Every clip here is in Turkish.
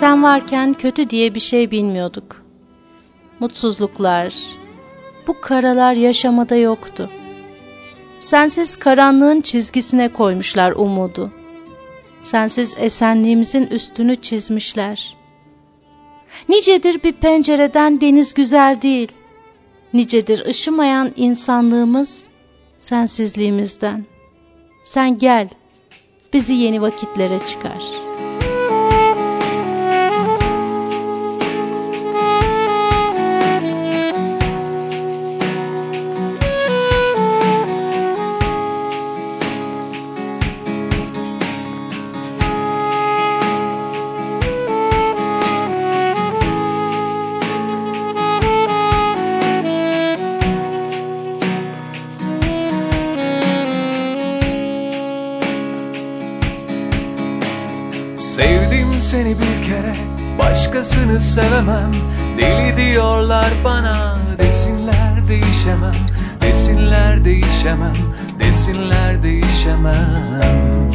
Sen varken kötü diye bir şey bilmiyorduk. Mutsuzluklar, bu karalar yaşamada yoktu. Sensiz karanlığın çizgisine koymuşlar umudu. Sensiz esenliğimizin üstünü çizmişler. Nicedir bir pencereden deniz güzel değil. Nicedir ışımayan insanlığımız sensizliğimizden. Sen gel, bizi yeni vakitlere çıkar.'' Başkasını sevemem. Deli diyorlar bana Desinler değişemem. Desinler değişemem Desinler değişemem.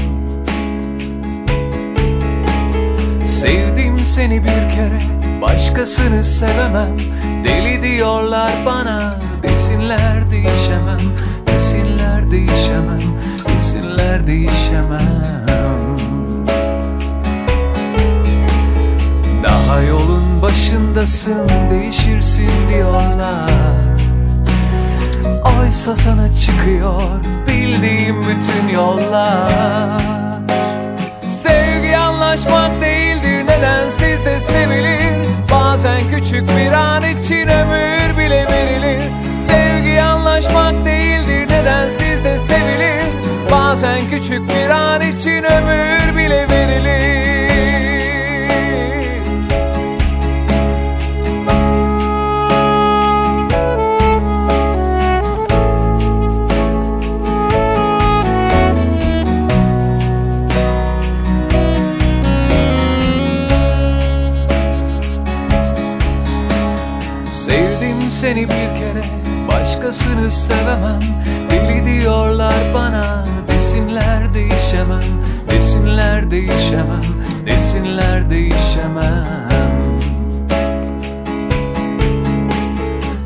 Sevdim seni bir kere Başkasını sevemem. Deli diyorlar bana Desinler değişemem. Desinler değişemem Desinler değişemem Daha yolun başındasın değişirsin diyorlar. Oysa sana çıkıyor bildiğim bütün yollar. Sevgi anlaşmak değildir nedensiz de sevilir? Bazen küçük bir an için ömür bile verilir. Sevgi anlaşmak değildir nedensiz de sevilir? Bazen küçük bir an için ömür bile verilir seni bir kere Başkasını sevemem. Deli diyorlar bana Desinler değişemem. Desinler değişemem Desinler değişemem.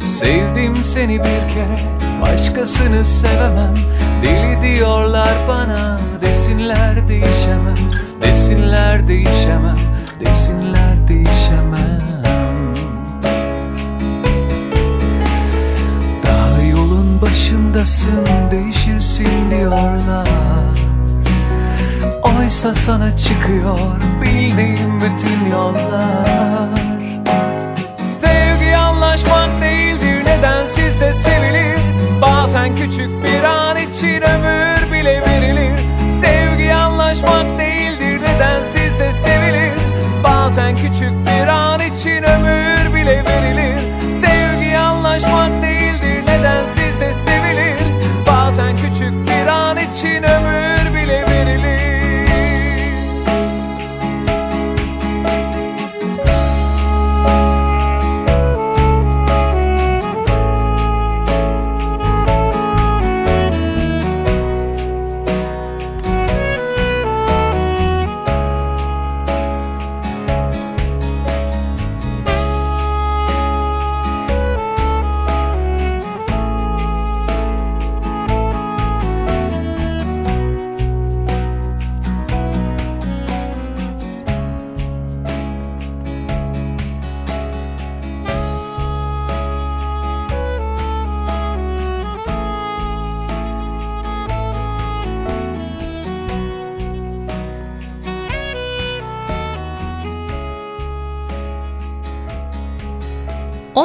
Sevdim seni bir kere Başkasını sevemem. Deli diyorlar bana Desinler değişemem. Desinler değişemem Desinler Oysa sana çıkıyor bildiğim bütün yollar. Sevgi anlaşmak değildir nedensiz de sevilir? Bazen küçük bir an için ömür bile verilir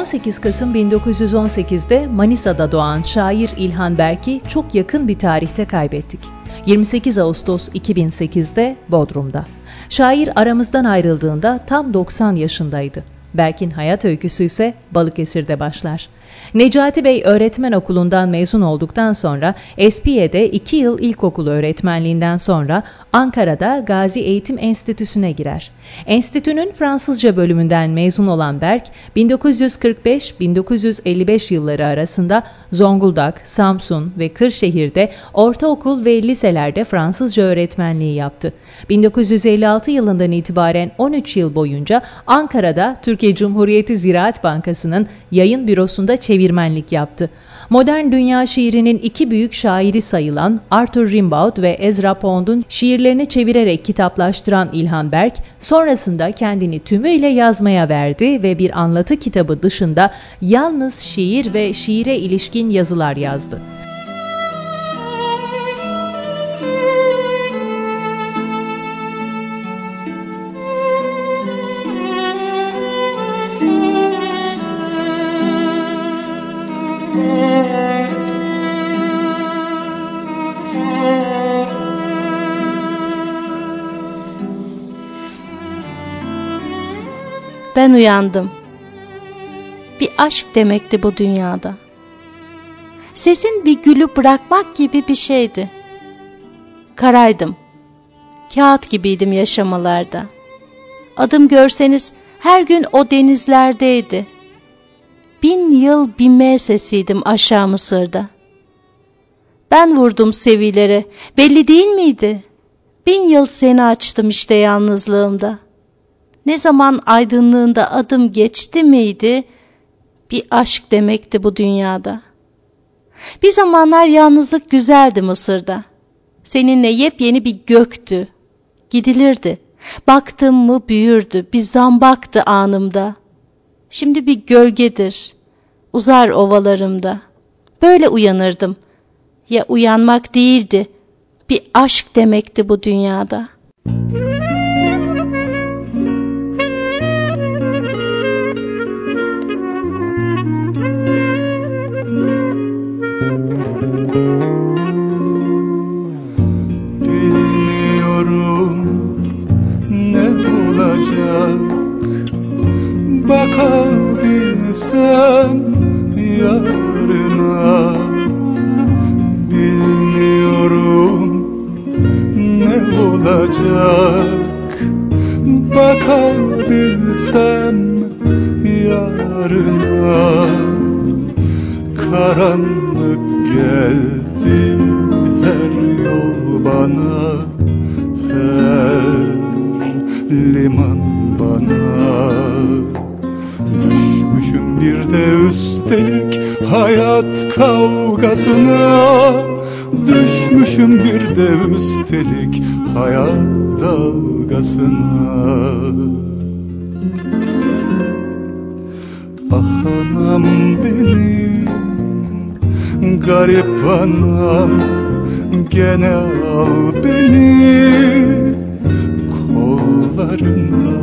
...18 Kasım 1918'de Manisa'da doğan şair İlhan Berk'i çok yakın bir tarihte kaybettik. 28 Ağustos 2008'de Bodrum'da. Şair aramızdan ayrıldığında tam 90 yaşındaydı. Berk'in hayat öyküsü ise Balıkesir'de başlar. Necati Bey öğretmen okulundan mezun olduktan sonra Espiye'de 2 yıl ilkokul öğretmenliğinden sonra Ankara'da Gazi Eğitim Enstitüsü'ne girer. Enstitünün Fransızca bölümünden mezun olan Berk, 1945-1955 yılları arasında Zonguldak, Samsun ve Kırşehir'de ortaokul ve liselerde Fransızca öğretmenliği yaptı. 1956 yılından itibaren 13 yıl boyunca Ankara'da Türkiye Cumhuriyeti Ziraat Bankası'nın yayın bürosunda çevirmenlik yaptı. Modern dünya şiirinin iki büyük şairi sayılan Arthur Rimbaud ve Ezra Pound'un şiirlerini çevirerek kitaplaştıran İlhan Berk, sonrasında kendini tümüyle yazmaya verdi ve bir anlatı kitabı dışında yalnız şiir ve şiire ilişkin yazılar yazdı. Ben uyandım. Bir aşk demekti bu dünyada. Sesin bir gülü bırakmak gibi bir şeydi. Karaydım. Kağıt gibiydim yaşamalarda. Adım görseniz her gün o denizlerdeydi. Bin yıl binme sesiydim aşağı Mısır'da. Ben vurdum sevilere, belli değil miydi? Bin yıl seni açtım işte yalnızlığımda. Ne zaman aydınlığında adım geçti miydi? Bir aşk demekti bu dünyada. Bir zamanlar yalnızlık güzeldi Mısır'da. Seninle yepyeni bir göktü. Gidilirdi. Baktım mı büyürdü, bir zambaktı anımda. Şimdi bir gölgedir, uzar ovalarımda. Böyle uyanırdım. Ya uyanmak değildi, bir aşk demekti bu dünyada.'' Bakabilsem yarına Bilmiyorum ne olacak. Bakabilsem yarına Karanlık geldi her yol bana Her liman bir de üstelik hayat kavgasına Düşmüşüm bir de üstelik hayat dalgasına. Ah anam benim garip anam Gene al beni. Kollarına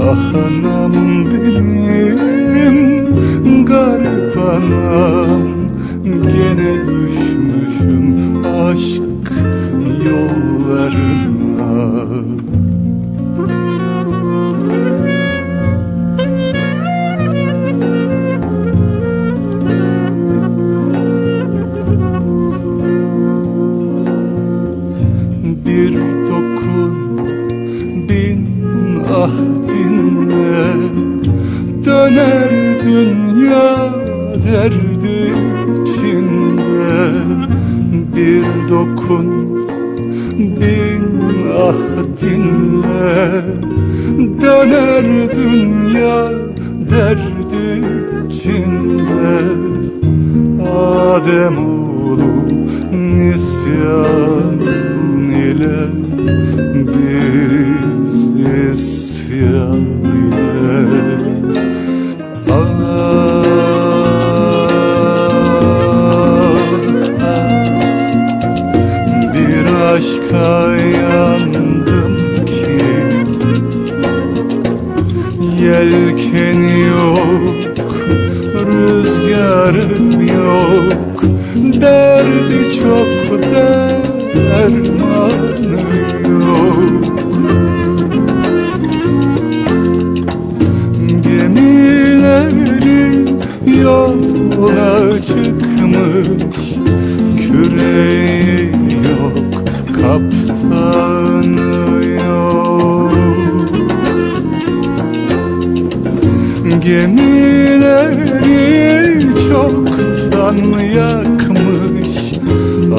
Ah anam benim garip anam. Gene düşmüşüm aşk yollarına dokun Bin ah dinle Döner dünya derdi içinde. Adem oğlu nisyan ile Biz isyan ile.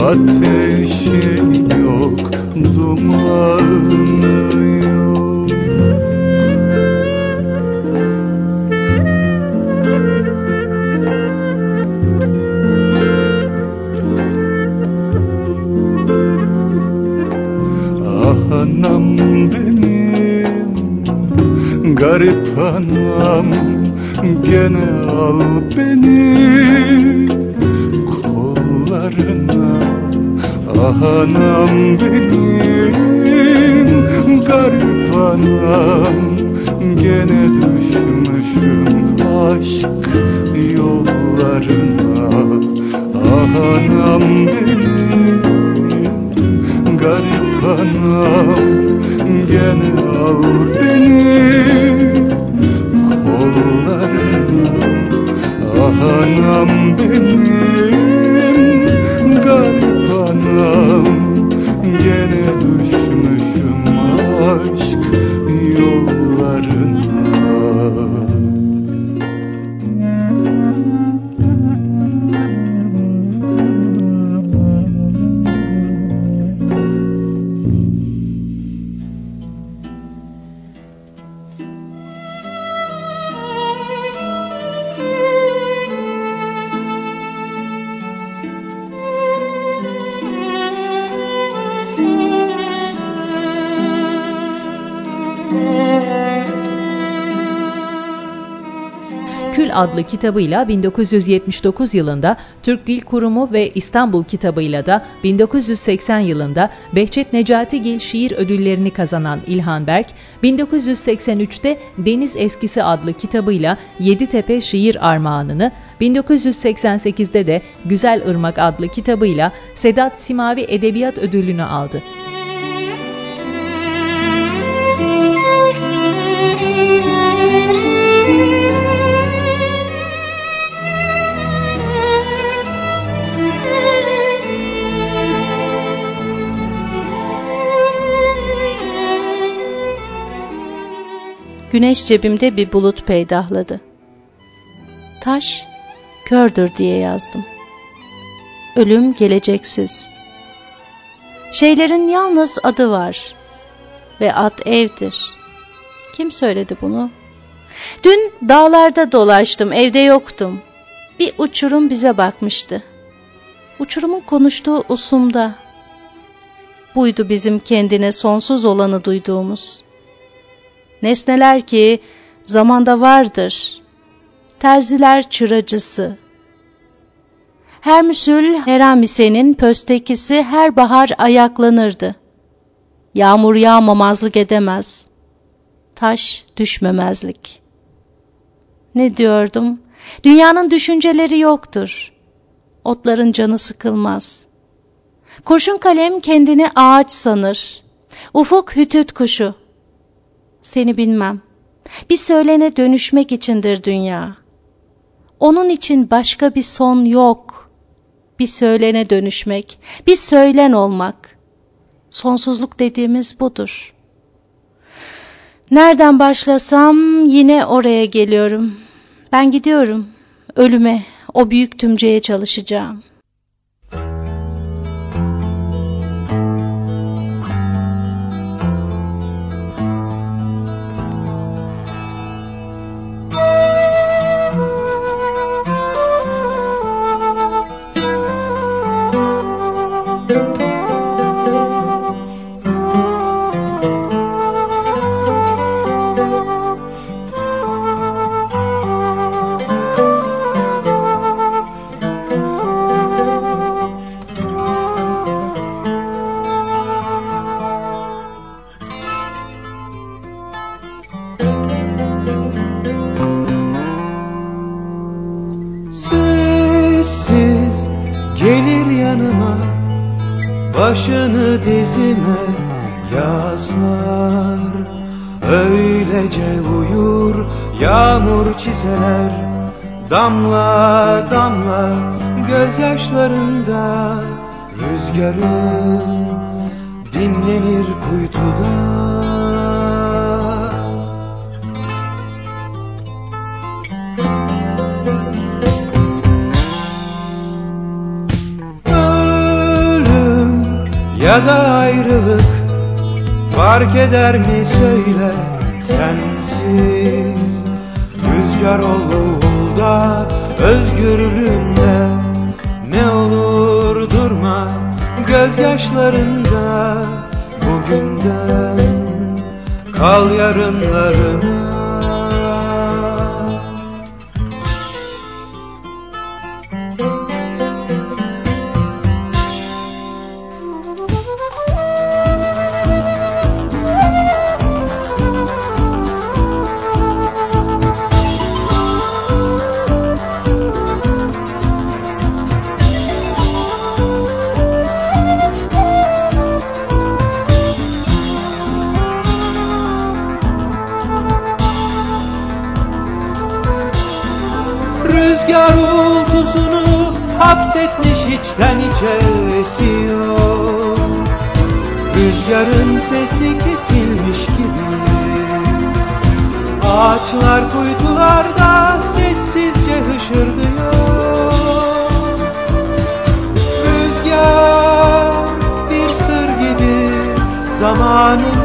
Ateşi yok, dumanı ah anam benim adlı kitabıyla 1979 yılında Türk Dil Kurumu ve İstanbul kitabıyla da 1980 yılında Behçet Necatigil şiir ödüllerini kazanan İlhan Berk, 1983'te Deniz Eskisi adlı kitabıyla Yeditepe Şiir Armağanını, 1988'de de Güzel Irmak adlı kitabıyla Sedat Simavi Edebiyat Ödülünü aldı. Güneş cebimde bir bulut peydahladı. Taş kördür diye yazdım. Ölüm geleceksiz. Şeylerin yalnız adı var ve ad evdir. Kim söyledi bunu? Dün dağlarda dolaştım, evde yoktum. Bir uçurum bize bakmıştı. Uçurumun konuştuğu usumda. Buydu bizim kendine sonsuz olanı duyduğumuz. Nesneler ki zamanda vardır. Terziler çıracısı. Her müsül Heramise'nin pöstekisi her bahar ayaklanırdı. Yağmur yağmamazlık edemez. Taş düşmemezlik. Ne diyordum? Dünyanın düşünceleri yoktur. Otların canı sıkılmaz. Kurşun kalem kendini ağaç sanır. Ufuk hütüt kuşu. Seni bilmem. Bir söylene dönüşmek içindir dünya. Onun için başka bir son yok. Bir söylene dönüşmek, bir söylen olmak. Sonsuzluk dediğimiz budur. Nereden başlasam yine oraya geliyorum. Ben gidiyorum. Ölüme, o büyük tümceye çalışacağım. Sessiz gelir yanıma Başını dizime yaslar Öylece uyur yağmur çizeler Damla damla gözyaşlarında. Rüzgarın dinlenir kuytuda. Ya da ayrılık Fark eder mi? Söyle sensiz. Rüzgar olur özgürlüğünde Ne olur durma. Gözyaşlarında Bugünden kal yarınlarına içe esiyor Rüzgarın sesi kesilmiş gibi. Ağaçlar kuytularda sessizce hışırdıyor. Rüzgar bir sır gibi zamanını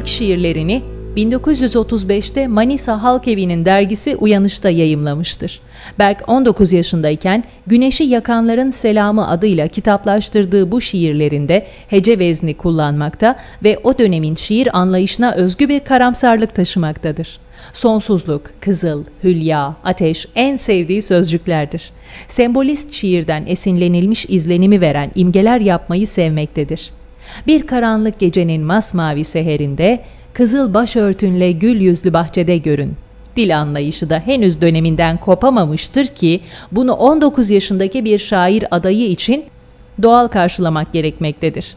ilk şiirlerini 1935'te Manisa Halk Evi'nin dergisi Uyanış'ta yayımlamıştır. Berk 19 yaşındayken Güneşi Yakanların Selamı adıyla kitaplaştırdığı bu şiirlerinde hece vezni kullanmakta ve o dönemin şiir anlayışına özgü bir karamsarlık taşımaktadır. Sonsuzluk, kızıl, hülya, ateş en sevdiği sözcüklerdir. Sembolist şiirden esinlenilmiş izlenimi veren imgeler yapmayı sevmektedir. Bir karanlık gecenin masmavi seherinde kızıl başörtünle gül yüzlü bahçede görün. Dil anlayışı da henüz döneminden kopamamıştır ki bunu 19 yaşındaki bir şair adayı için doğal karşılamak gerekmektedir.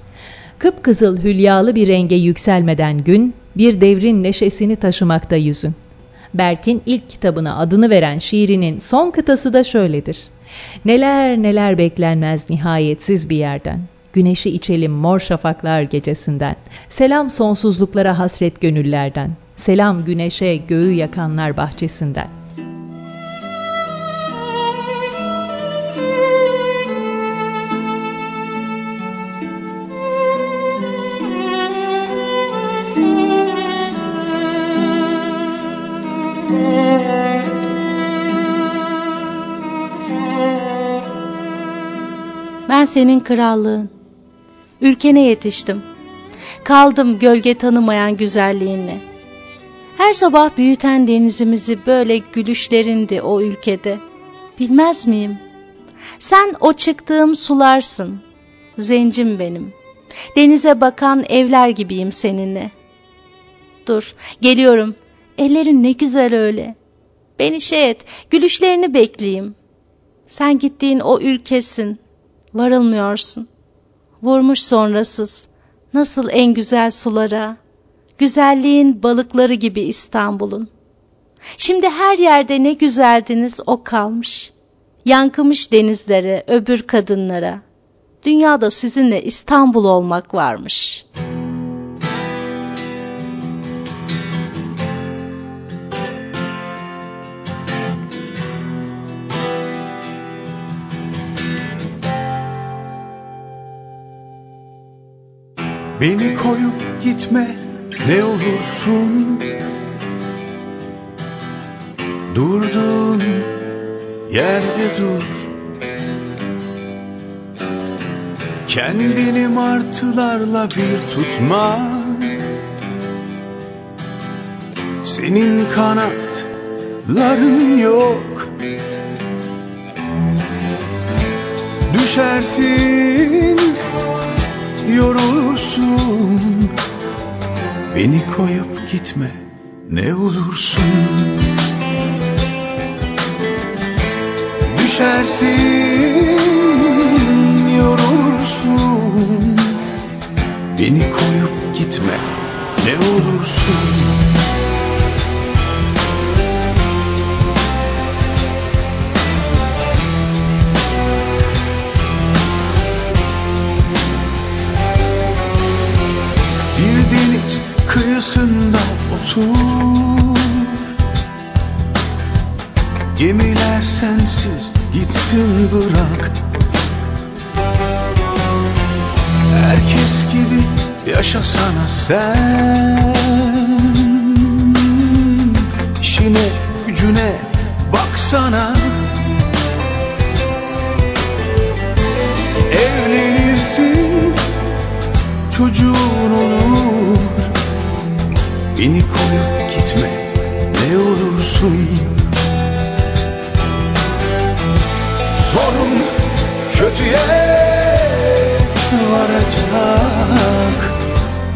Kıpkızıl hülyalı bir renge yükselmeden gün, bir devrin neşesini taşımakta yüzün. Berk'in ilk kitabına adını veren şiirinin son kıtası da şöyledir. Neler neler beklenmez nihayetsiz bir yerden. Güneşi içelim mor şafaklar gecesinden. Selam sonsuzluklara hasret gönüllerden. Selam güneşe göğü yakanlar bahçesinden. Ben senin krallığın. Ülkene yetiştim. Kaldım gölge tanımayan güzelliğinle. Her sabah büyüten denizimizi böyle gülüşlerindi o ülkede. Bilmez miyim? Sen o çıktığım sularsın. Zencim benim. Denize bakan evler gibiyim seninle. Dur, geliyorum. Ellerin ne güzel öyle. Beni şey et, gülüşlerini bekleyeyim. Sen gittiğin o ülkesin, varılmıyorsun. Vurmuş sonrasız, nasıl en güzel sulara, güzelliğin balıkları gibi İstanbul'un. Şimdi her yerde ne güzeldiniz o kalmış. Yankımış denizlere, öbür kadınlara. Dünyada sizinle İstanbul olmak varmış.'' Beni koyup gitme ne olursun. Durduğun yerde dur. Kendini martılarla bir tutma. Senin kanatların yok. Düşersin yorulursun Beni koyup gitme ne olursun. Düşersin yorulursun. Beni koyup gitme ne olursun sad.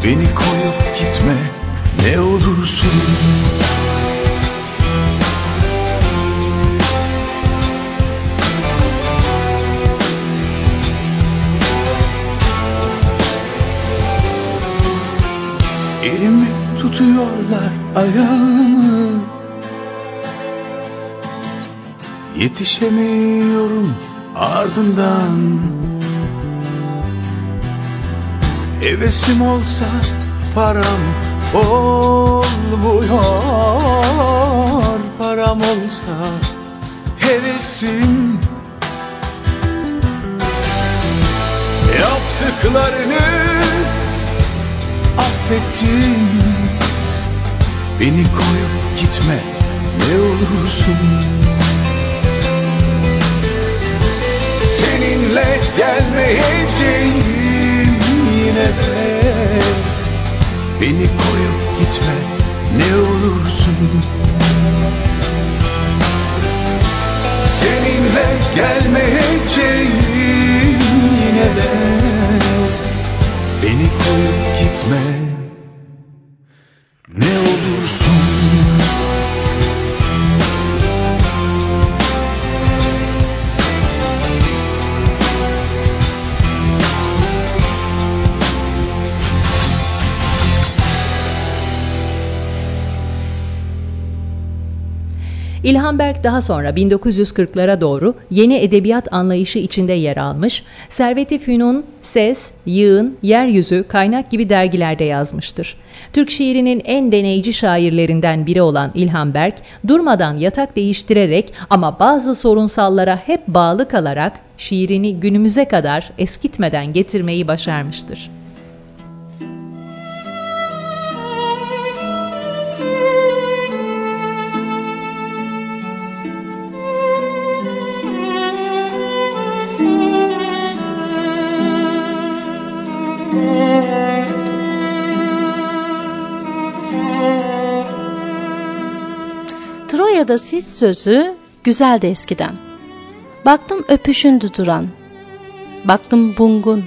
Beni koyup gitme ne olursun. Elimi tutuyorlar ayağımı. Yetişemiyorum ardından Hevesim olsa param olmuyor. Param olsa hevesim. Yaptıklarını affettim Beni koyup gitme ne olursun. Seninle gelmeyeceğim yine de. Beni koyup gitme ne olursun. Seninle İlhan Berk daha sonra 1940'lara doğru yeni edebiyat anlayışı içinde yer almış, Servet-i Fünun, Ses, Yığın, Yeryüzü, Kaynak gibi dergilerde yazmıştır. Türk şiirinin en deneyici şairlerinden biri olan İlhan Berk, durmadan yatak değiştirerek ama bazı sorunsallara hep bağlı kalarak şiirini günümüze kadar eskitmeden getirmeyi başarmıştır. Troya'da siz sözü güzeldi eskiden. Baktım öpüşündü duran. Baktım bungun.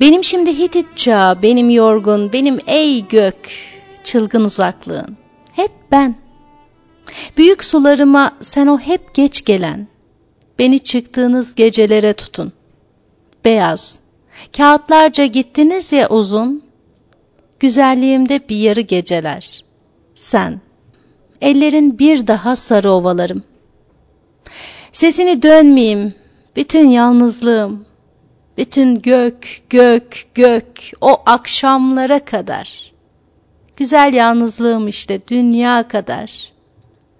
Benim şimdi Hitit çağı, benim yorgun, benim ey gök, çılgın uzaklığın. Hep ben. Büyük sularıma sen o hep geç gelen. Beni çıktığınız gecelere tutun. Beyaz. Kağıtlarca gittiniz ya uzun. Güzelliğimde bir yarı geceler. Sen. Ellerin bir daha sarı ovalarım. Sesini dönmeyeyim, bütün yalnızlığım, bütün gök, gök, gök, o akşamlara kadar. Güzel yalnızlığım işte dünya kadar.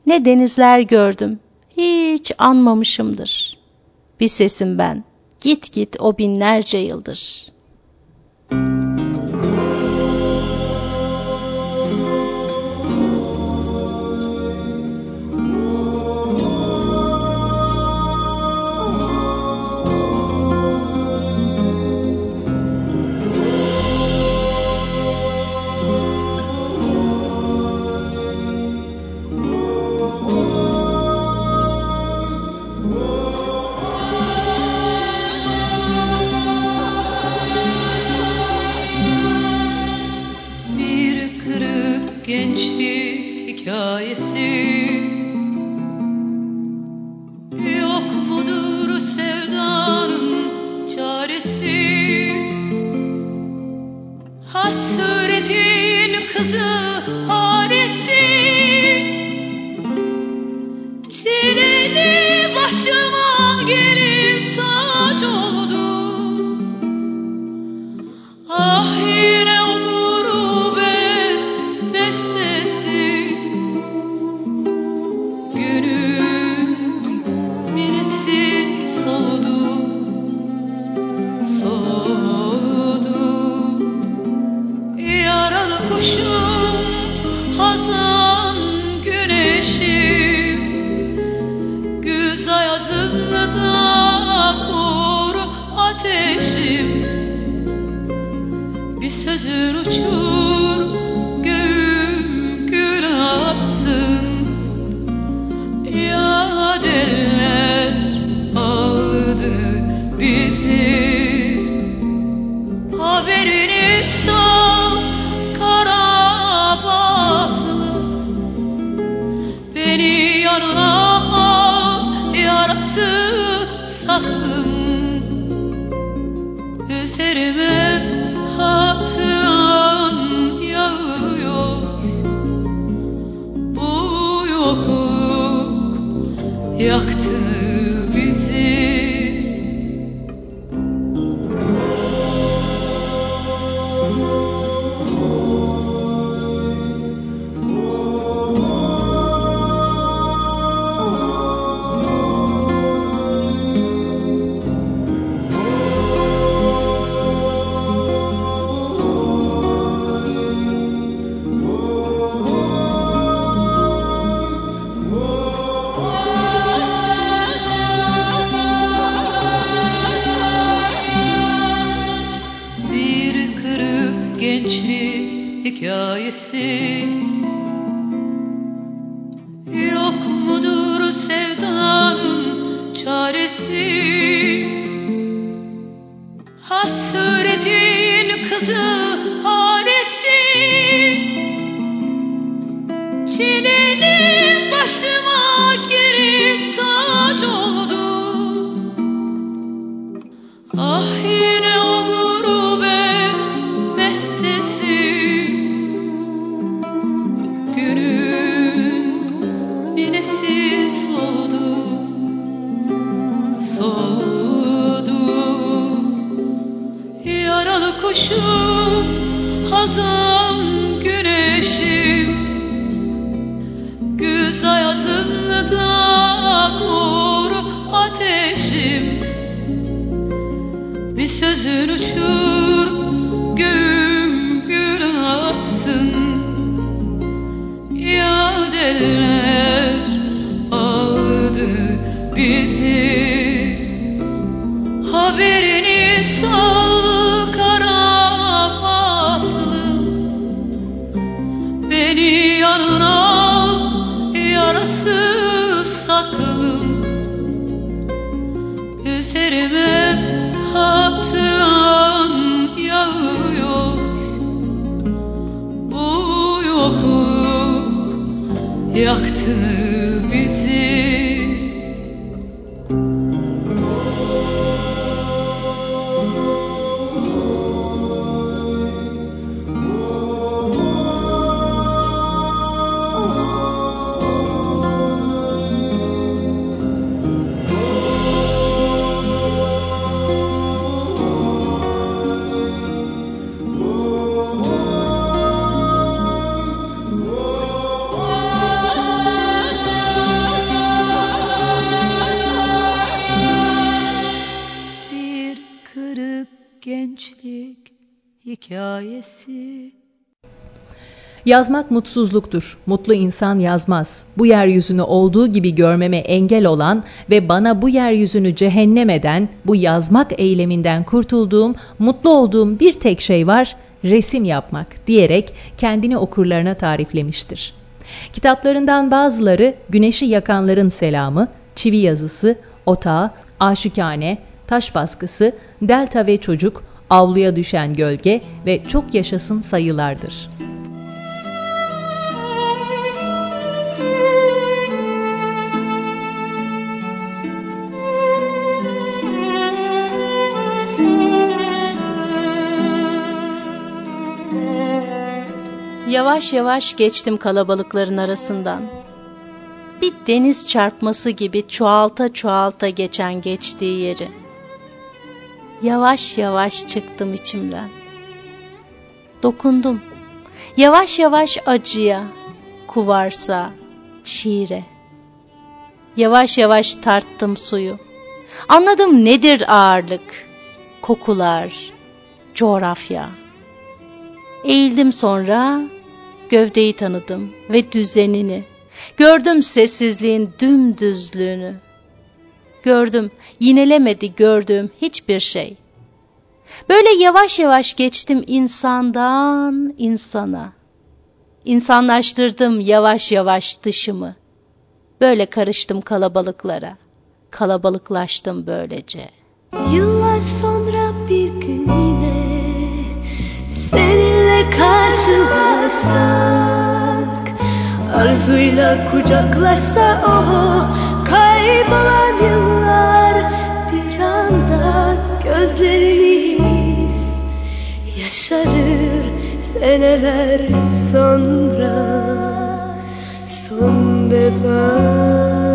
Ne denizler gördüm, hiç anmamışımdır. Bir sesim ben, git git o binlerce yıldır.'' Koru ateşim. Bir sözün uçur hikayesi bir sözün uçur hikayesi Yazmak mutsuzluktur. Mutlu insan yazmaz. Bu yeryüzünü olduğu gibi görmeme engel olan ve bana bu yeryüzünü cehennem eden bu yazmak eyleminden kurtulduğum, mutlu olduğum bir tek şey var, resim yapmak diyerek kendini okurlarına tariflemiştir. Kitaplarından bazıları Güneşi Yakanların Selamı, Çivi Yazısı, Otağı, Aşikane, Taş Baskısı, Delta ve Çocuk, avluya düşen gölge ve çok yaşasın sayılardır. Yavaş yavaş geçtim kalabalıkların arasından. Bir deniz çarpması gibi çoğalta çoğalta geçen geçtiği yeri. Yavaş yavaş çıktım içimden. Dokundum. Yavaş yavaş acıya, kuvarsa, şiire. Yavaş yavaş tarttım suyu. Anladım nedir ağırlık, kokular, coğrafya. Eğildim sonra, gövdeyi tanıdım ve düzenini. Gördüm sessizliğin dümdüzlüğünü. Gördüm, yinelemedi gördüğüm hiçbir şey. Böyle yavaş yavaş geçtim insandan insana. İnsanlaştırdım yavaş yavaş dışımı. Böyle karıştım kalabalıklara. Kalabalıklaştım böylece. Yıllar sonra bir gün yine seninle karşılaşsak Arzuyla kucaklaşsa o kaybolan yıllar gözlerimiz yaşarır seneler sonra son defa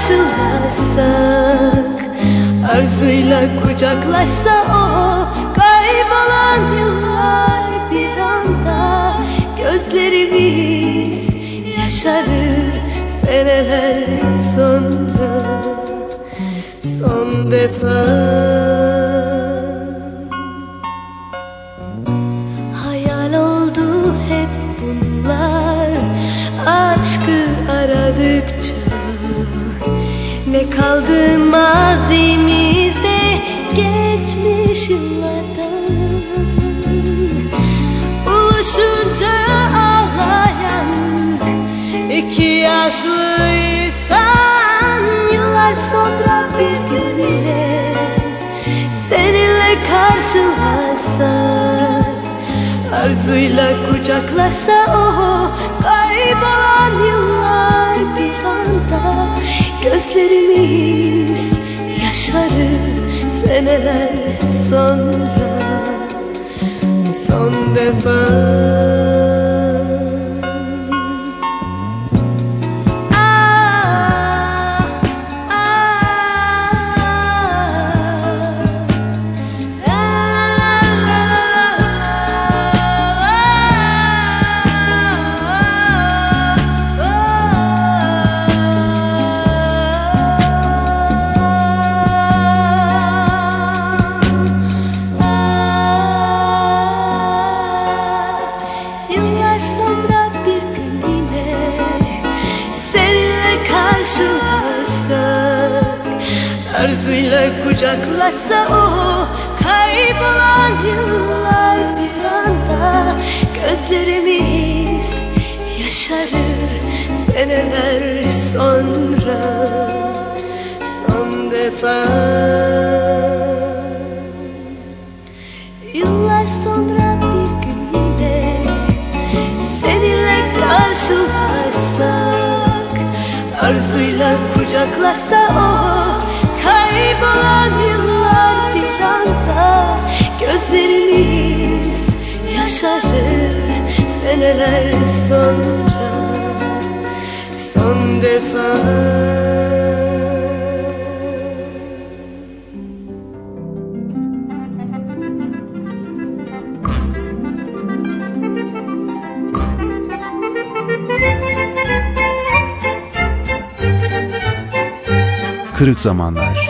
karşılaşsak Arzuyla kucaklaşsa o kaybolan yıllar bir anda Gözlerimiz yaşarır seneler sonra. Son defa Ne kaldı mazimizde Geçmiş yıllardan Buluşunca ağlayan iki yaşlı insan Yıllar sonra bir gün yine Seninle karşılaşsak Arzuyla kucaklaşsa o Kaybolan yıllar bir anda Gözlerimiz yaşarır seneler sonra. Son defa Arzuyla kucaklaşsa o kaybolan yıllar bir anda Gözlerimiz yaşarır seneler sonra. Defa. Yıllar sonra bir gün yine Seninle karşılaşsak Arzuyla kucaklasa o Kaybolan yıllar bir anda. Gözlerimiz yaşarır Seneler sonra. Son defa. Kırık Zamanlar